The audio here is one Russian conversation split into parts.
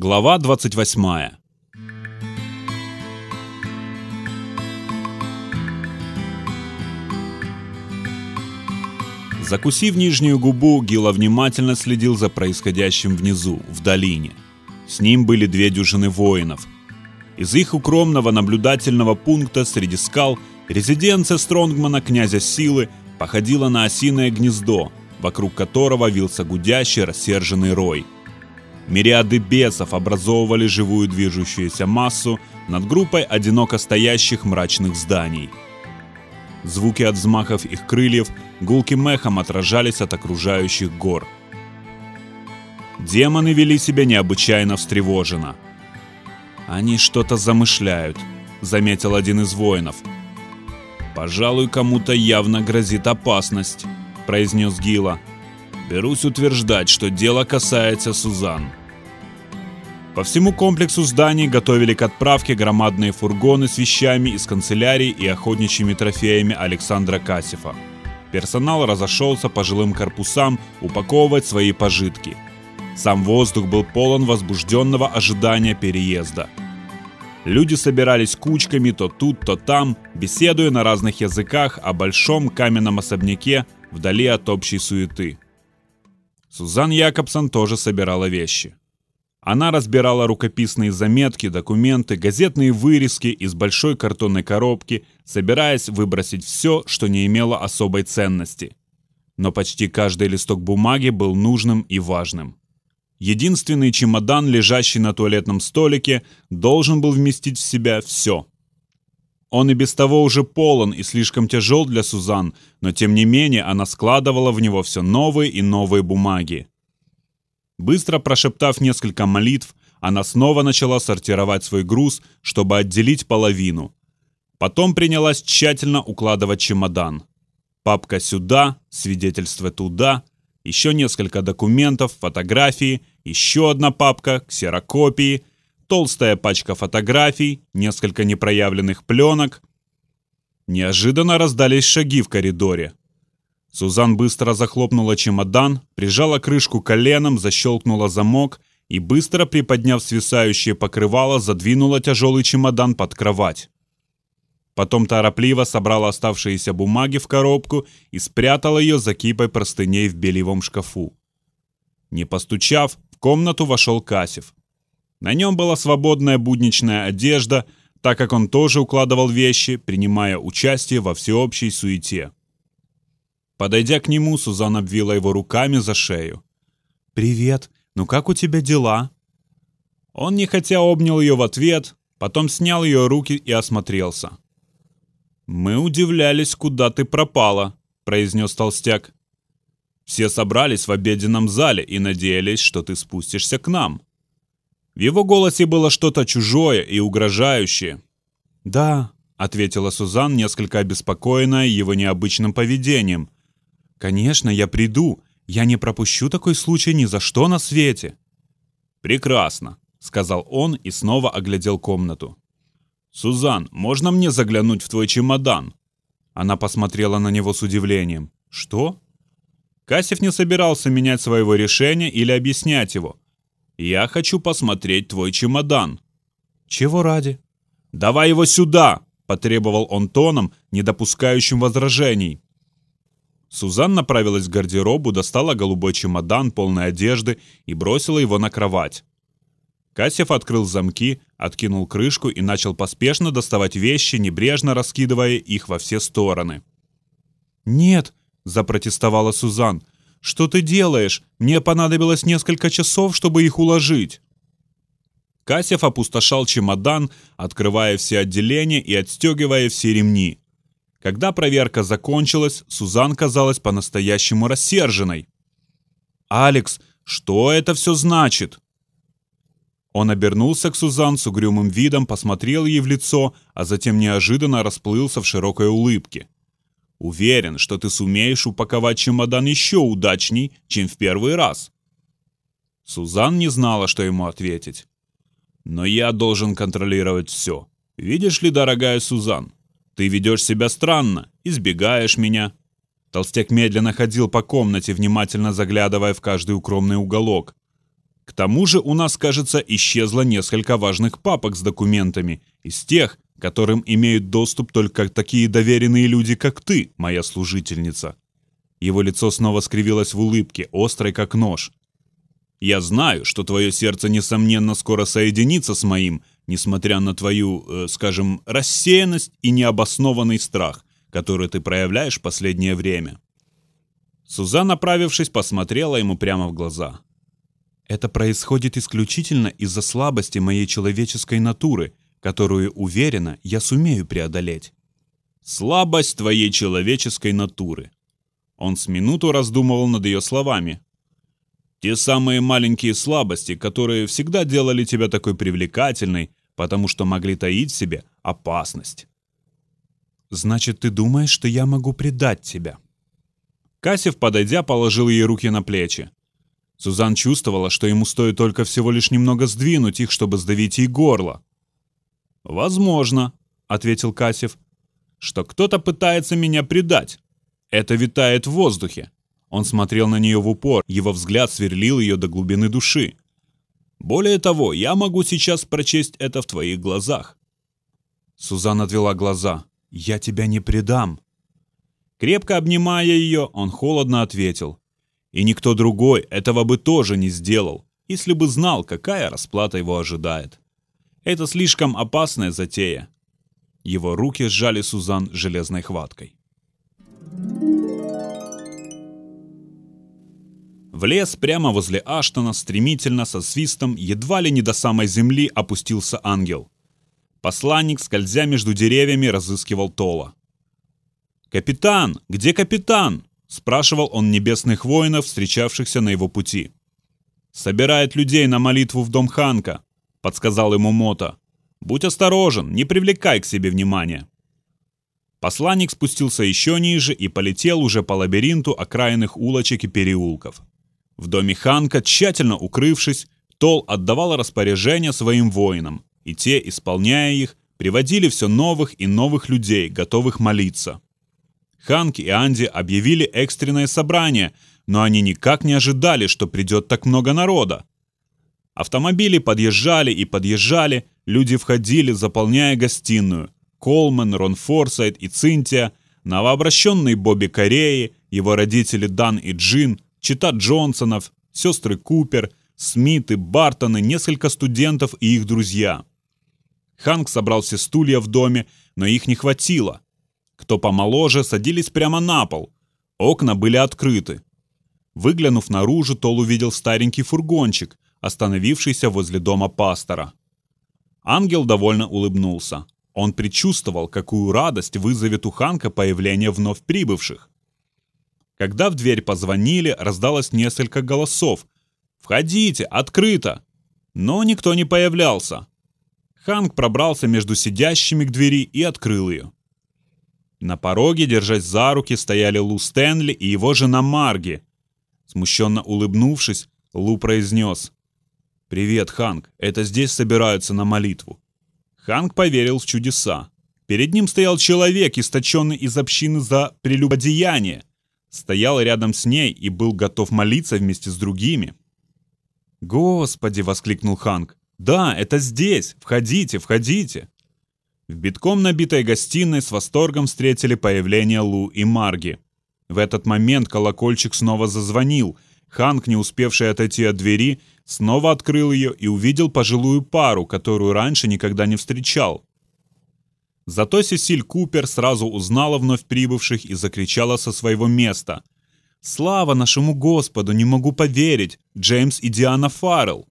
Глава 28 Закусив нижнюю губу, Гила внимательно следил за происходящим внизу, в долине. С ним были две дюжины воинов. Из их укромного наблюдательного пункта среди скал резиденция Стронгмана, князя Силы, походила на осиное гнездо, вокруг которого вился гудящий рассерженный рой. Мириады бесов образовывали живую движущуюся массу над группой одиноко стоящих мрачных зданий. Звуки от взмахов их крыльев гулким эхом отражались от окружающих гор. Демоны вели себя необычайно встревоженно. «Они что-то замышляют», — заметил один из воинов. «Пожалуй, кому-то явно грозит опасность», — произнес Гила. «Берусь утверждать, что дело касается Сузан». По всему комплексу зданий готовили к отправке громадные фургоны с вещами из канцелярии и охотничьими трофеями Александра Касифа. Персонал разошелся по жилым корпусам упаковывать свои пожитки. Сам воздух был полон возбужденного ожидания переезда. Люди собирались кучками то тут, то там, беседуя на разных языках о большом каменном особняке вдали от общей суеты. Сузан Якобсон тоже собирала вещи. Она разбирала рукописные заметки, документы, газетные вырезки из большой картонной коробки, собираясь выбросить все, что не имело особой ценности. Но почти каждый листок бумаги был нужным и важным. Единственный чемодан, лежащий на туалетном столике, должен был вместить в себя все. Он и без того уже полон и слишком тяжел для Сузан, но тем не менее она складывала в него все новые и новые бумаги. Быстро прошептав несколько молитв, она снова начала сортировать свой груз, чтобы отделить половину. Потом принялась тщательно укладывать чемодан. Папка сюда, свидетельство туда, еще несколько документов, фотографии, еще одна папка, ксерокопии, толстая пачка фотографий, несколько непроявленных пленок. Неожиданно раздались шаги в коридоре. Сузан быстро захлопнула чемодан, прижала крышку коленом, защелкнула замок и, быстро приподняв свисающее покрывало, задвинула тяжелый чемодан под кровать. Потом торопливо собрала оставшиеся бумаги в коробку и спрятала ее за кипой простыней в бельевом шкафу. Не постучав, в комнату вошел Касев. На нем была свободная будничная одежда, так как он тоже укладывал вещи, принимая участие во всеобщей суете. Подойдя к нему, Сузан обвила его руками за шею. «Привет, ну как у тебя дела?» Он нехотя обнял ее в ответ, потом снял ее руки и осмотрелся. «Мы удивлялись, куда ты пропала», — произнес толстяк. «Все собрались в обеденном зале и надеялись, что ты спустишься к нам». В его голосе было что-то чужое и угрожающее. «Да», — ответила Сузан, несколько обеспокоенная его необычным поведением, «Конечно, я приду. Я не пропущу такой случай ни за что на свете». «Прекрасно», — сказал он и снова оглядел комнату. «Сузан, можно мне заглянуть в твой чемодан?» Она посмотрела на него с удивлением. «Что?» Касев не собирался менять своего решения или объяснять его. «Я хочу посмотреть твой чемодан». «Чего ради?» «Давай его сюда!» — потребовал он тоном, не допускающим возражений. Сузан направилась к гардеробу, достала голубой чемодан, полной одежды, и бросила его на кровать. Кассев открыл замки, откинул крышку и начал поспешно доставать вещи, небрежно раскидывая их во все стороны. «Нет!» – запротестовала Сузан. «Что ты делаешь? Мне понадобилось несколько часов, чтобы их уложить». Кассев опустошал чемодан, открывая все отделения и отстегивая все ремни. Когда проверка закончилась, Сузан казалась по-настоящему рассерженной. «Алекс, что это все значит?» Он обернулся к Сузан с угрюмым видом, посмотрел ей в лицо, а затем неожиданно расплылся в широкой улыбке. «Уверен, что ты сумеешь упаковать чемодан еще удачней, чем в первый раз». Сузан не знала, что ему ответить. «Но я должен контролировать все. Видишь ли, дорогая Сузан, ты ведешь себя странно, избегаешь меня». Толстяк медленно ходил по комнате, внимательно заглядывая в каждый укромный уголок. К тому же у нас, кажется, исчезло несколько важных папок с документами из тех, которым имеют доступ только такие доверенные люди, как ты, моя служительница. Его лицо снова скривилось в улыбке, острой как нож. Я знаю, что твое сердце, несомненно, скоро соединится с моим, несмотря на твою, э, скажем, рассеянность и необоснованный страх, который ты проявляешь последнее время. Сузан, направившись, посмотрела ему прямо в глаза. «Это происходит исключительно из-за слабости моей человеческой натуры, которую, уверена, я сумею преодолеть». «Слабость твоей человеческой натуры». Он с минуту раздумывал над ее словами. «Те самые маленькие слабости, которые всегда делали тебя такой привлекательной, потому что могли таить в себе опасность». «Значит, ты думаешь, что я могу предать тебя?» Кассив, подойдя, положил ей руки на плечи. Сузан чувствовала, что ему стоит только всего лишь немного сдвинуть их, чтобы сдавить ей горло. «Возможно», — ответил Кассив, — «что кто-то пытается меня предать. Это витает в воздухе». Он смотрел на нее в упор, его взгляд сверлил ее до глубины души. «Более того, я могу сейчас прочесть это в твоих глазах». Сузан отвела глаза. «Я тебя не предам», Крепко обнимая ее, он холодно ответил. И никто другой этого бы тоже не сделал, если бы знал, какая расплата его ожидает. Это слишком опасная затея. Его руки сжали Сузан железной хваткой. В лес прямо возле Аштона стремительно со свистом едва ли не до самой земли опустился ангел. Посланник, скользя между деревьями, разыскивал Тола. «Капитан! Где капитан?» – спрашивал он небесных воинов, встречавшихся на его пути. «Собирает людей на молитву в дом Ханка», – подсказал ему Мота. «Будь осторожен, не привлекай к себе внимания». Посланник спустился еще ниже и полетел уже по лабиринту окраинных улочек и переулков. В доме Ханка, тщательно укрывшись, Тол отдавал распоряжения своим воинам, и те, исполняя их, приводили все новых и новых людей, готовых молиться. Ханк и Анди объявили экстренное собрание, но они никак не ожидали, что придет так много народа. Автомобили подъезжали и подъезжали, люди входили, заполняя гостиную. Колман, Рон Форсайт и Цинтия, новообращенные Бобби Кореи, его родители Дан и Джин, чита Джонсонов, сестры Купер, Смиты, Бартоны, несколько студентов и их друзья. Ханк собрал все стулья в доме, но их не хватило. Кто помоложе, садились прямо на пол. Окна были открыты. Выглянув наружу, Тол увидел старенький фургончик, остановившийся возле дома пастора. Ангел довольно улыбнулся. Он предчувствовал, какую радость вызовет у Ханка появление вновь прибывших. Когда в дверь позвонили, раздалось несколько голосов. «Входите! Открыто!» Но никто не появлялся. Ханк пробрался между сидящими к двери и открыл ее. На пороге, держась за руки, стояли Лу Стэнли и его жена Марги. Смущенно улыбнувшись, Лу произнес. «Привет, Ханк. Это здесь собираются на молитву». Ханк поверил в чудеса. Перед ним стоял человек, источенный из общины за прелюбодеяние. Стоял рядом с ней и был готов молиться вместе с другими. «Господи!» — воскликнул Ханк. «Да, это здесь! Входите, входите!» В битком набитой гостиной с восторгом встретили появление Лу и Марги. В этот момент колокольчик снова зазвонил. Ханк, не успевший отойти от двери, снова открыл ее и увидел пожилую пару, которую раньше никогда не встречал. Зато Сесиль Купер сразу узнала вновь прибывших и закричала со своего места. «Слава нашему Господу! Не могу поверить! Джеймс и Диана Фаррелл!»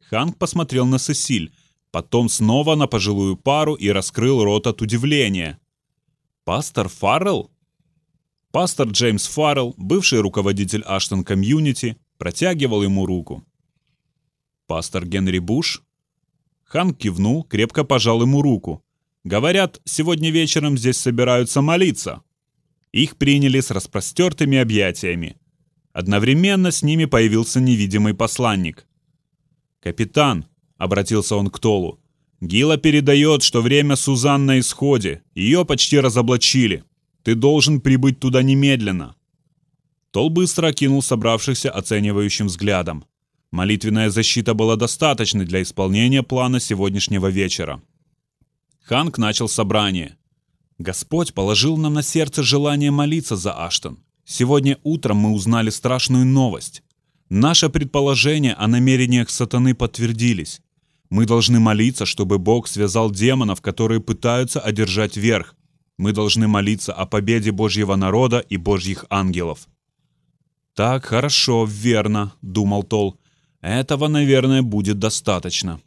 Ханк посмотрел на Сесиль. Потом снова на пожилую пару и раскрыл рот от удивления. «Пастор Фаррелл?» Пастор Джеймс Фаррелл, бывший руководитель Аштон Комьюнити, протягивал ему руку. «Пастор Генри Буш?» Ханк кивнул, крепко пожал ему руку. «Говорят, сегодня вечером здесь собираются молиться». Их приняли с распростертыми объятиями. Одновременно с ними появился невидимый посланник. «Капитан», обратился он к Толу. Гила передает, что время Сузан на исходе. Ее почти разоблачили. Ты должен прибыть туда немедленно. Тол быстро окинул собравшихся оценивающим взглядом. Молитвенная защита была достаточной для исполнения плана сегодняшнего вечера. Ханк начал собрание. Господь положил нам на сердце желание молиться за Аштон. Сегодня утром мы узнали страшную новость. Наше предположение о намерениях сатаны подтвердились. Мы должны молиться, чтобы Бог связал демонов, которые пытаются одержать верх. Мы должны молиться о победе Божьего народа и Божьих ангелов. «Так, хорошо, верно», — думал Тол. «Этого, наверное, будет достаточно».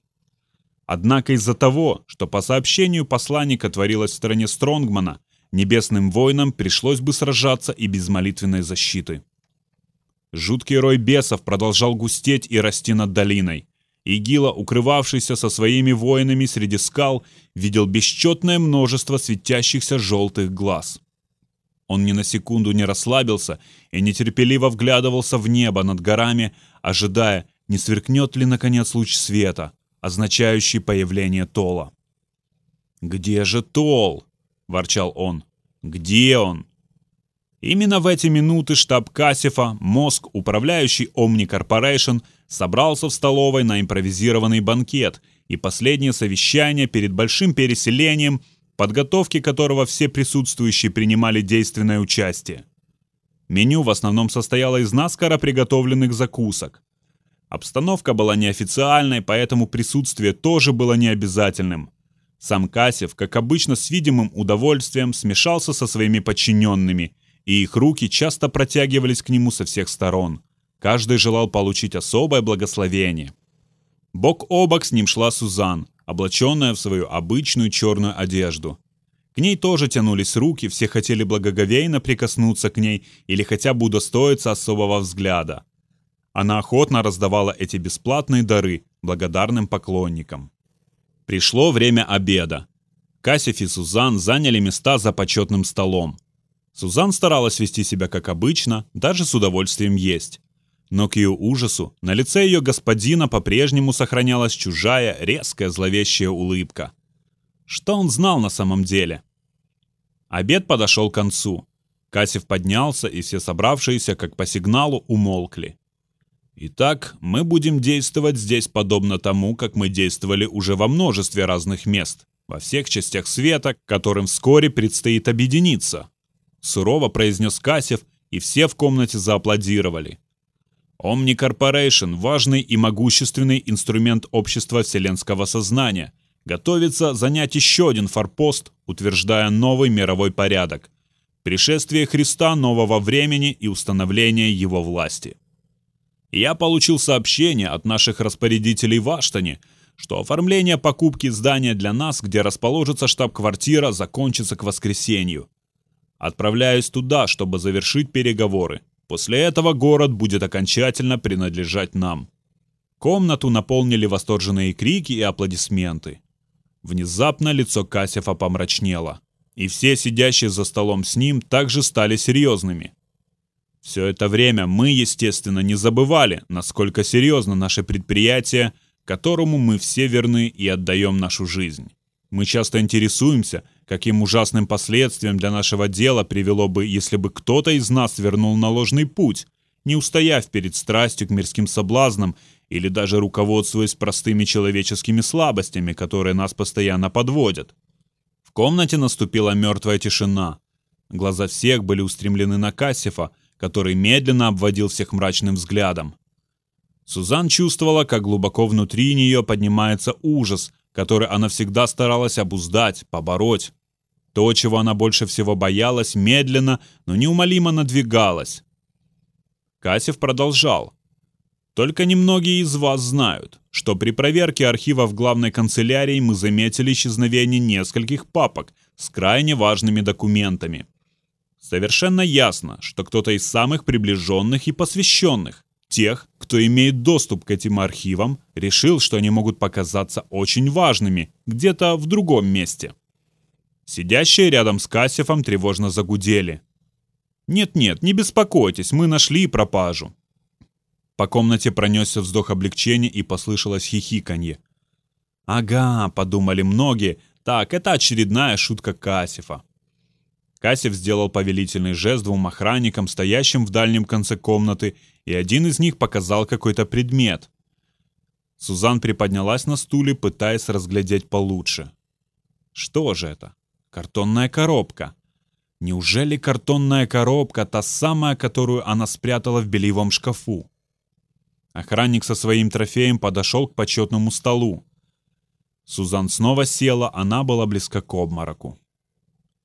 Однако из-за того, что по сообщению посланника творилось в стране Стронгмана, небесным воинам пришлось бы сражаться и без молитвенной защиты. Жуткий рой бесов продолжал густеть и расти над долиной. Игила, укрывавшийся со своими воинами среди скал, видел бесчетное множество светящихся желтых глаз. Он ни на секунду не расслабился и нетерпеливо вглядывался в небо над горами, ожидая, не сверкнет ли наконец луч света, означающий появление Тола. «Где же Тол?» – ворчал он. «Где он?» Именно в эти минуты штаб Кассифа, мозг, управляющий Omni Corporation, собрался в столовой на импровизированный банкет и последнее совещание перед большим переселением, подготовке которого все присутствующие принимали действенное участие. Меню в основном состояло из наскоро приготовленных закусок. Обстановка была неофициальной, поэтому присутствие тоже было необязательным. Сам Касев, как обычно, с видимым удовольствием смешался со своими подчиненными, и их руки часто протягивались к нему со всех сторон. Каждый желал получить особое благословение. Бок о бок с ним шла Сузан, облаченная в свою обычную черную одежду. К ней тоже тянулись руки, все хотели благоговейно прикоснуться к ней или хотя бы удостоиться особого взгляда. Она охотно раздавала эти бесплатные дары благодарным поклонникам. Пришло время обеда. Кассиф и Сузан заняли места за почетным столом. Сузан старалась вести себя как обычно, даже с удовольствием есть. Но к ее ужасу на лице ее господина по-прежнему сохранялась чужая, резкая, зловещая улыбка. Что он знал на самом деле? Обед подошел к концу. Кассив поднялся, и все собравшиеся, как по сигналу, умолкли. Итак, мы будем действовать здесь подобно тому, как мы действовали уже во множестве разных мест, во всех частях света, которым вскоре предстоит объединиться. Сурово произнес Касев, и все в комнате зааплодировали. Omni Corporation – важный и могущественный инструмент общества вселенского сознания, готовится занять еще один форпост, утверждая новый мировой порядок – пришествие Христа нового времени и установление его власти. Я получил сообщение от наших распорядителей в Аштоне, что оформление покупки здания для нас, где расположится штаб-квартира, закончится к воскресенью. Отправляюсь туда, чтобы завершить переговоры. После этого город будет окончательно принадлежать нам. Комнату наполнили восторженные крики и аплодисменты. Внезапно лицо Кассифа помрачнело, и все сидящие за столом с ним также стали серьезными. Все это время мы, естественно, не забывали, насколько серьезно наше предприятие, которому мы все верны и отдаем нашу жизнь. Мы часто интересуемся, каким ужасным последствиям для нашего дела привело бы, если бы кто-то из нас вернул на ложный путь, не устояв перед страстью к мирским соблазнам или даже руководствуясь простыми человеческими слабостями, которые нас постоянно подводят. В комнате наступила мертвая тишина. Глаза всех были устремлены на Кассифа, который медленно обводил всех мрачным взглядом. Сузан чувствовала, как глубоко внутри нее поднимается ужас, который она всегда старалась обуздать, побороть. То, чего она больше всего боялась, медленно, но неумолимо надвигалось. Касев продолжал. «Только немногие из вас знают, что при проверке архивов главной канцелярии мы заметили исчезновение нескольких папок с крайне важными документами. Совершенно ясно, что кто-то из самых приближенных и посвященных, тех, кто имеет доступ к этим архивам, решил, что они могут показаться очень важными где-то в другом месте. Сидящие рядом с Кассифом тревожно загудели. «Нет-нет, не беспокойтесь, мы нашли пропажу». По комнате пронесся вздох облегчения и послышалось хихиканье. «Ага», — подумали многие, — «так, это очередная шутка Кассифа». Касев сделал повелительный жест двум охранникам, стоящим в дальнем конце комнаты, и один из них показал какой-то предмет. Сузан приподнялась на стуле, пытаясь разглядеть получше. Что же это? Картонная коробка. Неужели картонная коробка та самая, которую она спрятала в бельевом шкафу? Охранник со своим трофеем подошел к почетному столу. Сузан снова села, она была близка к обмороку.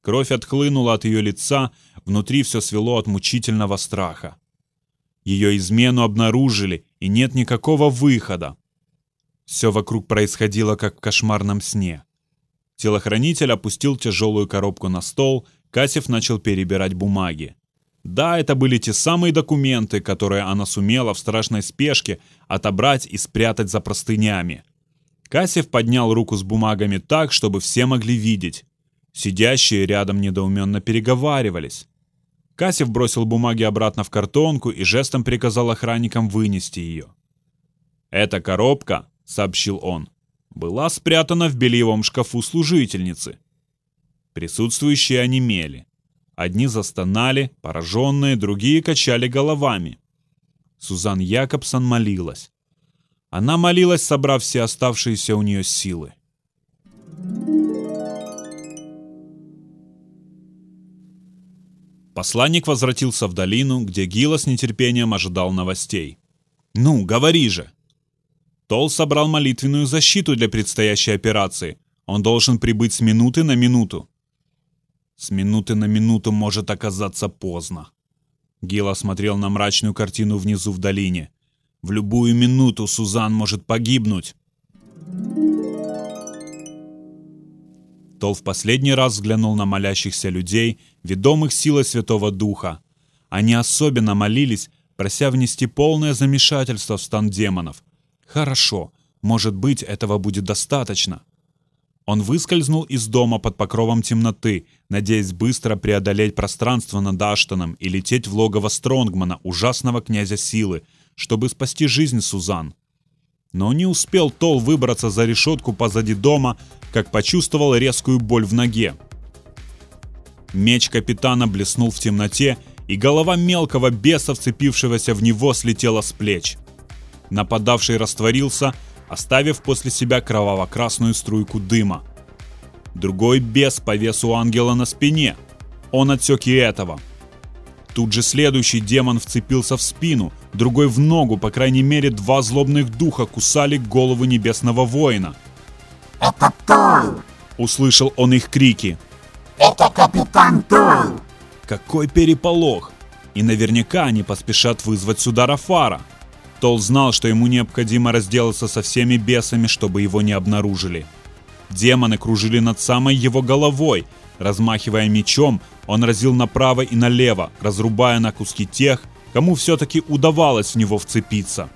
Кровь отхлынула от ее лица, внутри все свело от мучительного страха. Ее измену обнаружили, и нет никакого выхода. Все вокруг происходило, как в кошмарном сне. Телохранитель опустил тяжелую коробку на стол, Касев начал перебирать бумаги. Да, это были те самые документы, которые она сумела в страшной спешке отобрать и спрятать за простынями. Касев поднял руку с бумагами так, чтобы все могли видеть. Сидящие рядом недоуменно переговаривались. Касев бросил бумаги обратно в картонку и жестом приказал охранникам вынести ее. «Эта коробка», — сообщил он, — «была спрятана в бельевом шкафу служительницы». Присутствующие онемели. Одни застонали, пораженные, другие качали головами. Сузан Якобсон молилась. Она молилась, собрав все оставшиеся у нее силы. Посланник возвратился в долину, где Гила с нетерпением ожидал новостей. «Ну, говори же!» Тол собрал молитвенную защиту для предстоящей операции. Он должен прибыть с минуты на минуту. С минуты на минуту может оказаться поздно. Гила смотрел на мрачную картину внизу в долине. В любую минуту Сузан может погибнуть. Тол в последний раз взглянул на молящихся людей, ведомых силой Святого Духа. Они особенно молились, прося внести полное замешательство в стан демонов. Хорошо, может быть, этого будет достаточно. Он выскользнул из дома под покровом темноты, надеясь быстро преодолеть пространство над Аштоном и лететь в логово Стронгмана, ужасного князя силы, чтобы спасти жизнь Сузан. Но не успел Тол выбраться за решетку позади дома, как почувствовал резкую боль в ноге. Меч капитана блеснул в темноте, и голова мелкого беса, вцепившегося в него, слетела с плеч. Нападавший растворился, оставив после себя кроваво-красную струйку дыма. Другой бес повес у ангела на спине. Он отсек и этого. Тут же следующий демон вцепился в спину, другой в ногу, по крайней мере, два злобных духа кусали голову небесного воина. «Это Тул!» — услышал он их крики. «Это капитан Тул!» Какой переполох! И наверняка они поспешат вызвать сюда Рафара. Тол знал, что ему необходимо разделаться со всеми бесами, чтобы его не обнаружили. Демоны кружили над самой его головой. Размахивая мечом, он разил направо и налево, разрубая на куски тех, кому все-таки удавалось в него вцепиться.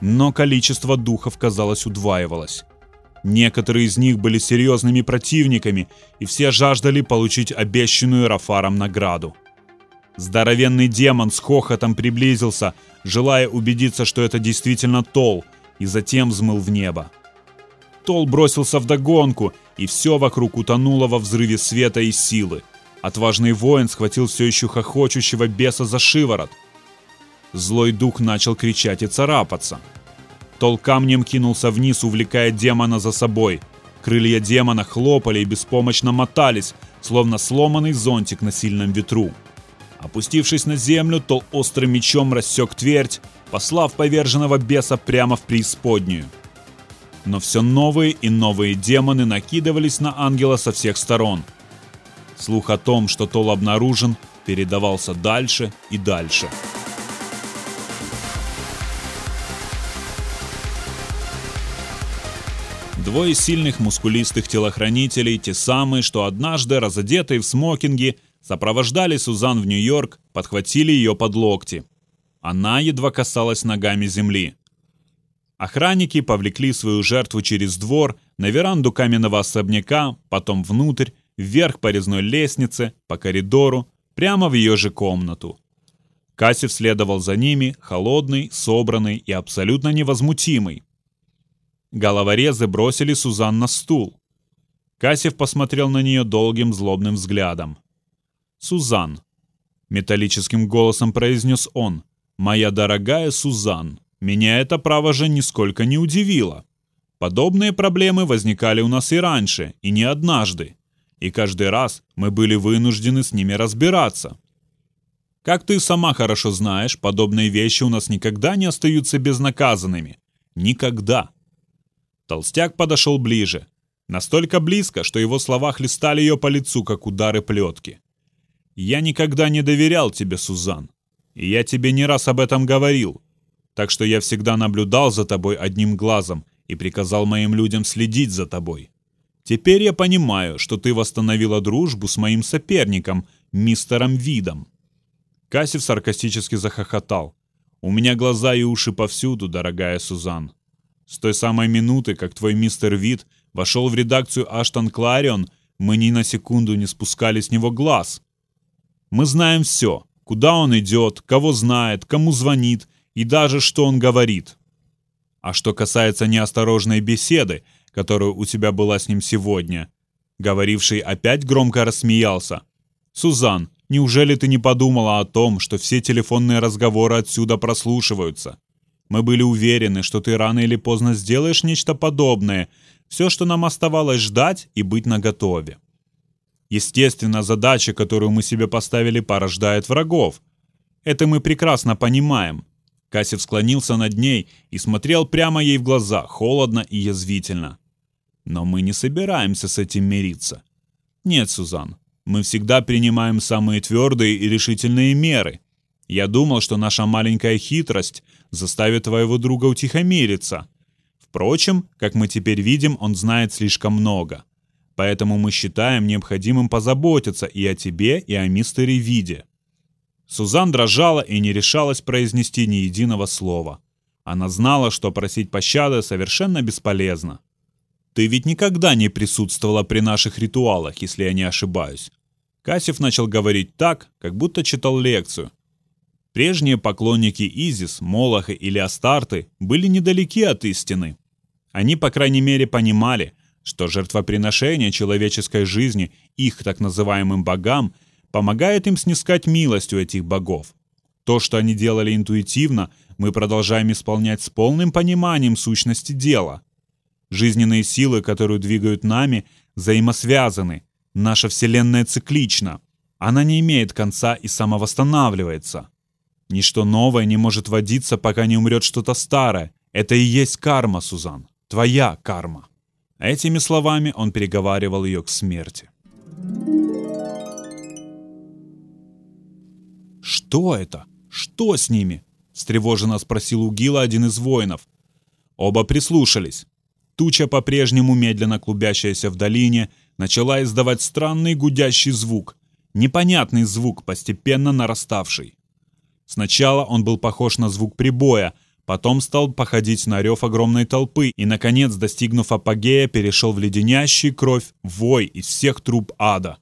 Но количество духов, казалось, удваивалось. Некоторые из них были серьезными противниками, и все жаждали получить обещанную Рафаром награду. Здоровенный демон с хохотом приблизился, желая убедиться, что это действительно Тол, и затем взмыл в небо. Тол бросился в догонку, и все вокруг утонуло во взрыве света и силы. Отважный воин схватил все еще хохочущего беса за шиворот – Злой дух начал кричать и царапаться. Тол камнем кинулся вниз, увлекая демона за собой. Крылья демона хлопали и беспомощно мотались, словно сломанный зонтик на сильном ветру. Опустившись на землю, Тол острым мечом рассек твердь, послав поверженного беса прямо в преисподнюю. Но все новые и новые демоны накидывались на ангела со всех сторон. Слух о том, что Тол обнаружен, передавался дальше и дальше. Двое сильных мускулистых телохранителей, те самые, что однажды, разодетые в смокинге, сопровождали Сузан в Нью-Йорк, подхватили ее под локти. Она едва касалась ногами земли. Охранники повлекли свою жертву через двор, на веранду каменного особняка, потом внутрь, вверх по резной лестнице, по коридору, прямо в ее же комнату. Кассив следовал за ними, холодный, собранный и абсолютно невозмутимый. Головорезы бросили Сузан на стул. Кассив посмотрел на нее долгим злобным взглядом. «Сузан», — металлическим голосом произнес он, — «моя дорогая Сузан, меня это, право же, нисколько не удивило. Подобные проблемы возникали у нас и раньше, и не однажды. И каждый раз мы были вынуждены с ними разбираться. Как ты сама хорошо знаешь, подобные вещи у нас никогда не остаются безнаказанными. Никогда. Толстяк подошел ближе. Настолько близко, что его слова хлестали ее по лицу, как удары плетки. «Я никогда не доверял тебе, Сузан. И я тебе не раз об этом говорил. Так что я всегда наблюдал за тобой одним глазом и приказал моим людям следить за тобой. Теперь я понимаю, что ты восстановила дружбу с моим соперником, мистером Видом. Кассив саркастически захохотал. «У меня глаза и уши повсюду, дорогая Сузан. С той самой минуты, как твой мистер Вид вошел в редакцию Аштон Кларион, мы ни на секунду не спускали с него глаз. Мы знаем все, куда он идет, кого знает, кому звонит и даже что он говорит. А что касается неосторожной беседы, которая у тебя была с ним сегодня, говоривший опять громко рассмеялся. «Сузан, Неужели ты не подумала о том, что все телефонные разговоры отсюда прослушиваются? Мы были уверены, что ты рано или поздно сделаешь нечто подобное. Все, что нам оставалось ждать и быть наготове. Естественно, задача, которую мы себе поставили, порождает врагов. Это мы прекрасно понимаем. Кассив склонился над ней и смотрел прямо ей в глаза, холодно и язвительно. Но мы не собираемся с этим мириться. Нет, Сузан, мы всегда принимаем самые твердые и решительные меры. Я думал, что наша маленькая хитрость заставит твоего друга утихомириться. Впрочем, как мы теперь видим, он знает слишком много. Поэтому мы считаем необходимым позаботиться и о тебе, и о мистере Виде». Сузан дрожала и не решалась произнести ни единого слова. Она знала, что просить пощады совершенно бесполезно. Ты ведь никогда не присутствовала при наших ритуалах, если я не ошибаюсь. Касев начал говорить так, как будто читал лекцию. Прежние поклонники Изис, Молоха или Астарты были недалеки от истины. Они, по крайней мере, понимали, что жертвоприношение человеческой жизни их так называемым богам помогает им снискать милость у этих богов. То, что они делали интуитивно, мы продолжаем исполнять с полным пониманием сущности дела – Жизненные силы, которые двигают нами, взаимосвязаны. Наша Вселенная циклична. Она не имеет конца и самовосстанавливается. Ничто новое не может водиться, пока не умрет что-то старое. Это и есть карма, Сузан. Твоя карма. Этими словами он переговаривал ее к смерти. «Что это? Что с ними?» – встревоженно спросил у Гила один из воинов. Оба прислушались. Туча, по-прежнему медленно клубящаяся в долине, начала издавать странный гудящий звук, непонятный звук, постепенно нараставший. Сначала он был похож на звук прибоя, потом стал походить на рев огромной толпы и, наконец, достигнув апогея, перешел в леденящий кровь вой из всех труб ада.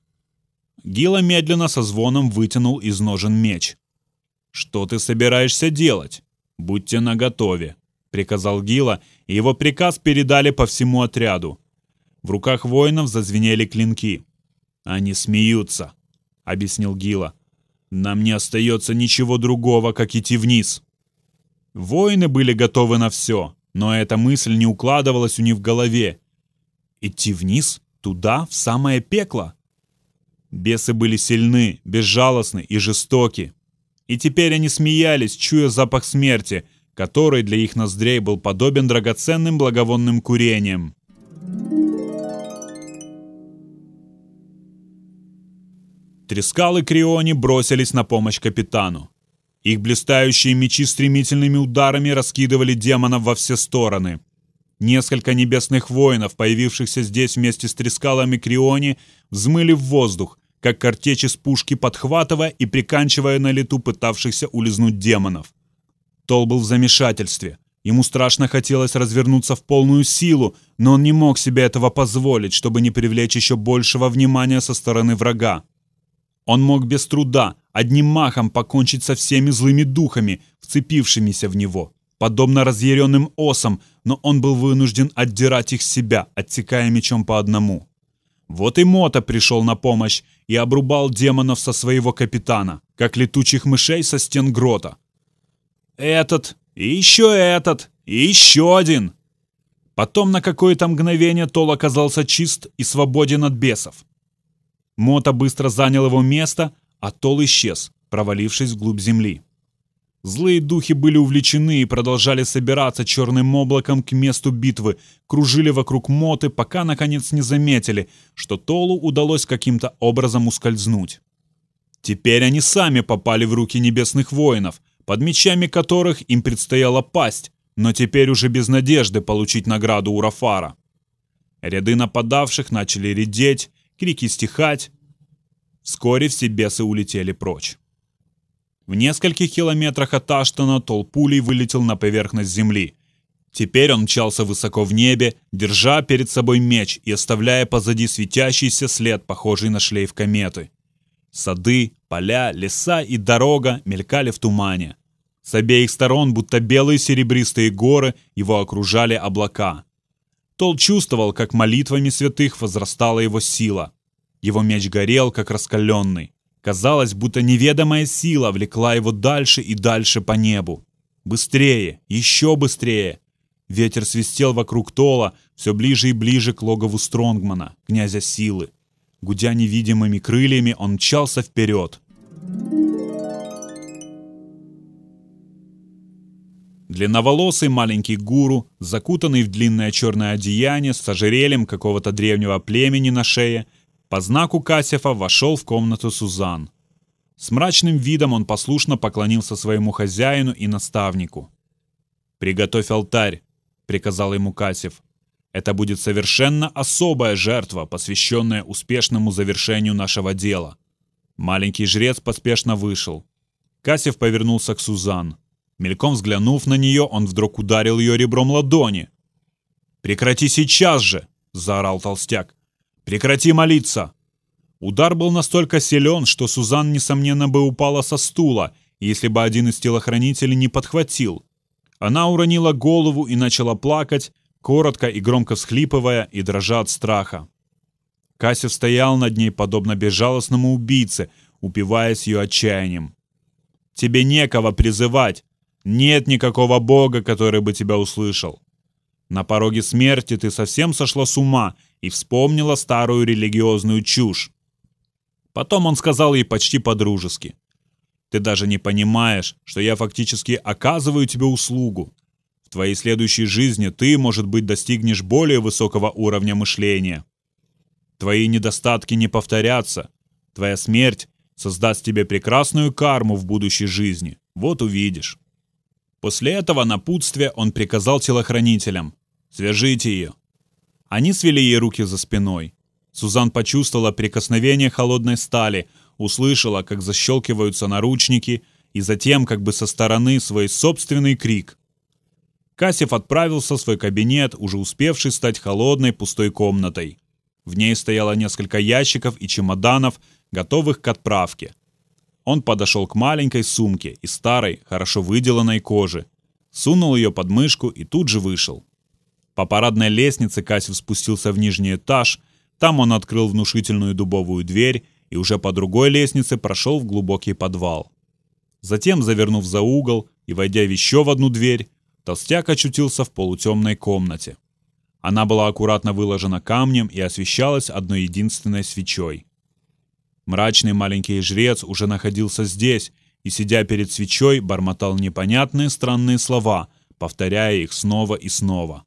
Гила медленно со звоном вытянул из ножен меч. «Что ты собираешься делать? Будьте наготове приказал Гила, и его приказ передали по всему отряду. В руках воинов зазвенели клинки. «Они смеются», — объяснил Гила. «Нам не остается ничего другого, как идти вниз». Воины были готовы на все, но эта мысль не укладывалась у них в голове. Идти вниз? Туда? В самое пекло? Бесы были сильны, безжалостны и жестоки. И теперь они смеялись, чуя запах смерти, который для их ноздрей был подобен драгоценным благовонным курениям. Трескал и Криони бросились на помощь капитану. Их блистающие мечи стремительными ударами раскидывали демонов во все стороны. Несколько небесных воинов, появившихся здесь вместе с Трескалами Криони, взмыли в воздух, как картечь из пушки, подхватывая и приканчивая на лету пытавшихся улизнуть демонов. Тол был в замешательстве. Ему страшно хотелось развернуться в полную силу, но он не мог себе этого позволить, чтобы не привлечь еще большего внимания со стороны врага. Он мог без труда, одним махом покончить со всеми злыми духами, вцепившимися в него, подобно разъяренным осам, но он был вынужден отдирать их с себя, отсекая мечом по одному. Вот и Мота пришел на помощь, и обрубал демонов со своего капитана, как летучих мышей со стен грота. Этот, и еще этот, и еще один. Потом на какое-то мгновение Тол оказался чист и свободен от бесов. Мота быстро занял его место, а Тол исчез, провалившись вглубь земли. Злые духи были увлечены и продолжали собираться черным облаком к месту битвы, кружили вокруг Моты, пока наконец не заметили, что Толу удалось каким-то образом ускользнуть. Теперь они сами попали в руки небесных воинов, под мечами которых им предстояло пасть, но теперь уже без надежды получить награду у Рафара. Ряды нападавших начали редеть, крики стихать. Вскоре все бесы улетели прочь. В нескольких километрах от Аштона Тол пулей вылетел на поверхность земли. Теперь он мчался высоко в небе, держа перед собой меч и оставляя позади светящийся след, похожий на шлейф кометы. Сады, поля, леса и дорога мелькали в тумане. С обеих сторон, будто белые серебристые горы, его окружали облака. Тол чувствовал, как молитвами святых возрастала его сила. Его меч горел, как раскаленный. Казалось, будто неведомая сила влекла его дальше и дальше по небу. Быстрее, еще быстрее. Ветер свистел вокруг Тола, все ближе и ближе к логову Стронгмана, князя силы. Гудя невидимыми крыльями, он мчался вперед. Длинноволосый маленький гуру, закутанный в длинное черное одеяние с ожерельем какого-то древнего племени на шее, по знаку Касефа вошел в комнату Сузан. С мрачным видом он послушно поклонился своему хозяину и наставнику. «Приготовь алтарь», — приказал ему Касев. «Это будет совершенно особая жертва, посвященная успешному завершению нашего дела». Маленький жрец поспешно вышел. Касев повернулся к Сузан. Мельком взглянув на нее, он вдруг ударил ее ребром ладони. «Прекрати сейчас же!» — заорал толстяк. Прекрати молиться!» Удар был настолько силен, что Сузан, несомненно, бы упала со стула, если бы один из телохранителей не подхватил. Она уронила голову и начала плакать, коротко и громко всхлипывая и дрожа от страха. Кассив стоял над ней, подобно безжалостному убийце, упиваясь ее отчаянием. «Тебе некого призывать. Нет никакого бога, который бы тебя услышал. На пороге смерти ты совсем сошла с ума и вспомнила старую религиозную чушь. Потом он сказал ей почти по-дружески. «Ты даже не понимаешь, что я фактически оказываю тебе услугу. В твоей следующей жизни ты, может быть, достигнешь более высокого уровня мышления. Твои недостатки не повторятся. Твоя смерть создаст тебе прекрасную карму в будущей жизни. Вот увидишь». После этого напутствия он приказал телохранителям «Свяжите ее». Они свели ей руки за спиной. Сузан почувствовала прикосновение холодной стали, услышала, как защелкиваются наручники, и затем, как бы со стороны, свой собственный крик. Кассев отправился в свой кабинет, уже успевший стать холодной пустой комнатой. В ней стояло несколько ящиков и чемоданов, готовых к отправке. Он подошел к маленькой сумке из старой, хорошо выделанной кожи, сунул ее под мышку и тут же вышел. По парадной лестнице Кассив спустился в нижний этаж, там он открыл внушительную дубовую дверь и уже по другой лестнице прошел в глубокий подвал. Затем, завернув за угол и войдя еще в одну дверь, толстяк очутился в полутемной комнате. Она была аккуратно выложена камнем и освещалась одной единственной свечой. Мрачный маленький жрец уже находился здесь и, сидя перед свечой, бормотал непонятные странные слова, повторяя их снова и снова.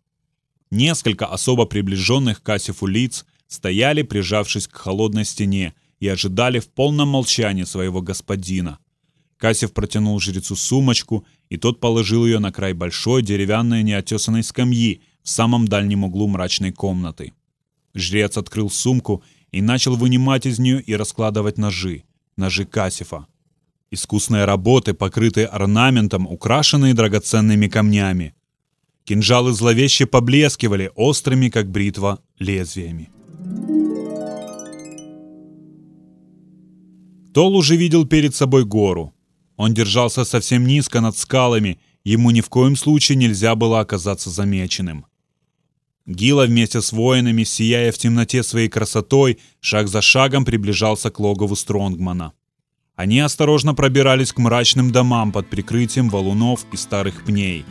Несколько особо приближенных к Касифу лиц стояли, прижавшись к холодной стене, и ожидали в полном молчании своего господина. Касев протянул жрецу сумочку, и тот положил ее на край большой деревянной неотесанной скамьи в самом дальнем углу мрачной комнаты. Жрец открыл сумку и начал вынимать из нее и раскладывать ножи. Ножи Касифа. Искусные работы, покрытые орнаментом, украшенные драгоценными камнями. Кинжалы зловеще поблескивали острыми, как бритва, лезвиями. Тол уже видел перед собой гору. Он держался совсем низко над скалами, ему ни в коем случае нельзя было оказаться замеченным. Гила вместе с воинами, сияя в темноте своей красотой, шаг за шагом приближался к логову Стронгмана. Они осторожно пробирались к мрачным домам под прикрытием валунов и старых пней.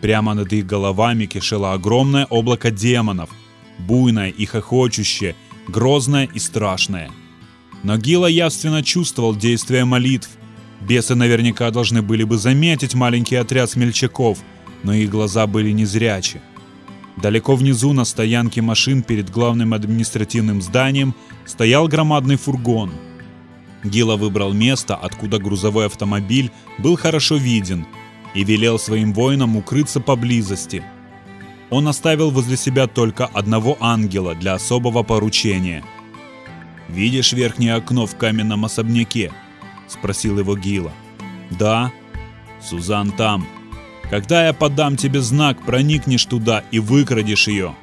Прямо над их головами кишело огромное облако демонов, буйное и хохочущее, грозное и страшное. Но Гила явственно чувствовал действие молитв. Бесы наверняка должны были бы заметить маленький отряд смельчаков, но их глаза были незрячи. Далеко внизу на стоянке машин перед главным административным зданием стоял громадный фургон. Гила выбрал место, откуда грузовой автомобиль был хорошо виден, и велел своим воинам укрыться поблизости. Он оставил возле себя только одного ангела для особого поручения. «Видишь верхнее окно в каменном особняке?» — спросил его Гила. «Да». «Сузан там», когда я подам тебе знак, проникнешь туда и выкрадешь ее.